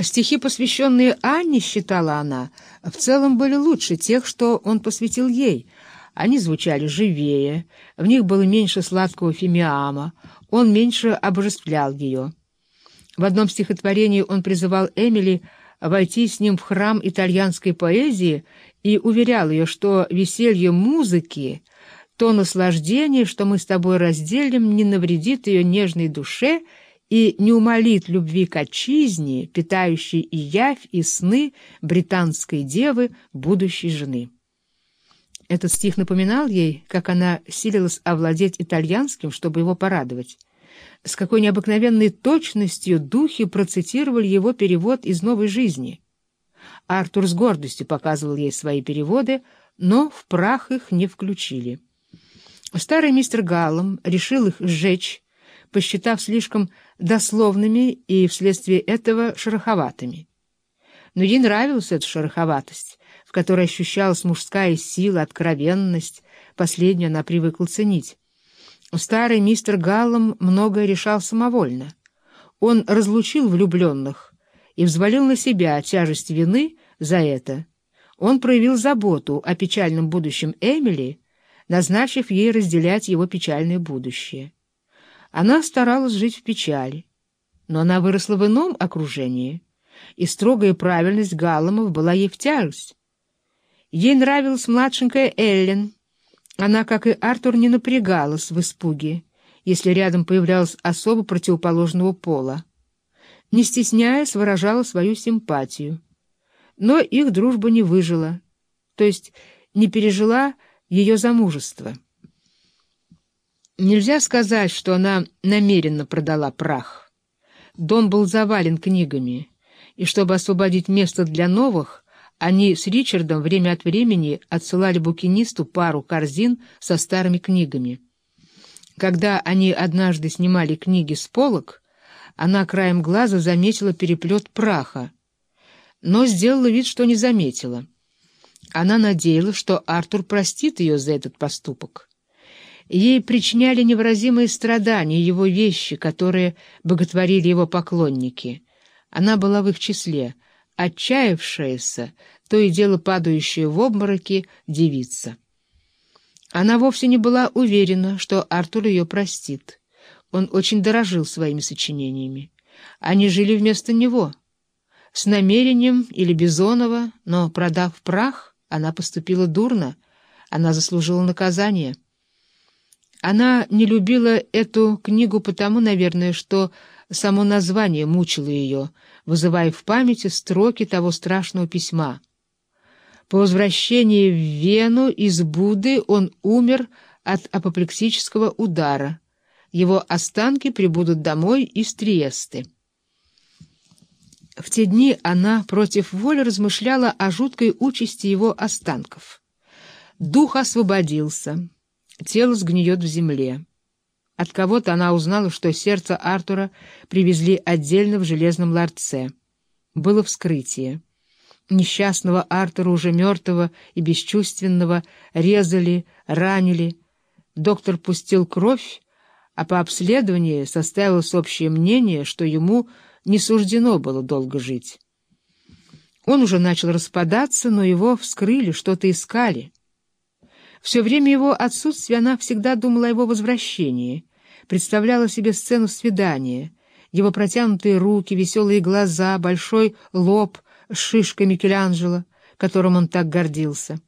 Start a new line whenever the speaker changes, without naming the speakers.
Стихи, посвященные Анне, считала она, в целом были лучше тех, что он посвятил ей. Они звучали живее, в них было меньше сладкого фимиама, он меньше обожествлял ее. В одном стихотворении он призывал Эмили войти с ним в храм итальянской поэзии и уверял ее, что веселье музыки, то наслаждение, что мы с тобой разделим, не навредит ее нежной душе и не умолит любви к отчизне, питающей и явь, и сны британской девы, будущей жены. Этот стих напоминал ей, как она силилась овладеть итальянским, чтобы его порадовать. С какой необыкновенной точностью духи процитировали его перевод из «Новой жизни». Артур с гордостью показывал ей свои переводы, но в прах их не включили. Старый мистер Галлом решил их сжечь, посчитав слишком дословными и вследствие этого шероховатыми. Но ей нравилась эта шероховатость, в которой ощущалась мужская сила, откровенность, последнюю она привыкла ценить. Старый мистер Галлом многое решал самовольно. Он разлучил влюбленных и взвалил на себя тяжесть вины за это. Он проявил заботу о печальном будущем Эмили, назначив ей разделять его печальное будущее. Она старалась жить в печали, но она выросла в ином окружении, и строгая правильность Галломов была ей в тяжесть. Ей нравилась младшенькая Эллен. Она, как и Артур, не напрягалась в испуге, если рядом появлялась особа противоположного пола. Не стесняясь, выражала свою симпатию. Но их дружба не выжила, то есть не пережила ее замужество. Нельзя сказать, что она намеренно продала прах. Дом был завален книгами, и чтобы освободить место для новых, они с Ричардом время от времени отсылали букинисту пару корзин со старыми книгами. Когда они однажды снимали книги с полок, она краем глаза заметила переплет праха, но сделала вид, что не заметила. Она надеялась, что Артур простит ее за этот поступок. Ей причиняли невыразимые страдания его вещи, которые боготворили его поклонники. Она была в их числе, отчаявшаяся, то и дело падающая в обмороки девица. Она вовсе не была уверена, что Артур ее простит. Он очень дорожил своими сочинениями. Они жили вместо него. С намерением или Бизонова, но, продав прах, она поступила дурно, она заслужила наказание. Она не любила эту книгу потому, наверное, что само название мучило ее, вызывая в памяти строки того страшного письма. По возвращении в Вену из Буды он умер от апоплексического удара. Его останки прибудут домой из Триесты. В те дни она против воли размышляла о жуткой участи его останков. Дух освободился тело сгниет в земле. От кого-то она узнала, что сердце Артура привезли отдельно в железном ларце. Было вскрытие. Несчастного Артура, уже мертвого и бесчувственного, резали, ранили. Доктор пустил кровь, а по обследованию составилось общее мнение, что ему не суждено было долго жить. Он уже начал распадаться, но его вскрыли, что-то искали. Все время его отсутствия она всегда думала о его возвращении, представляла себе сцену свидания, его протянутые руки, веселые глаза, большой лоб с шишкой Микеланджело, которым он так гордился.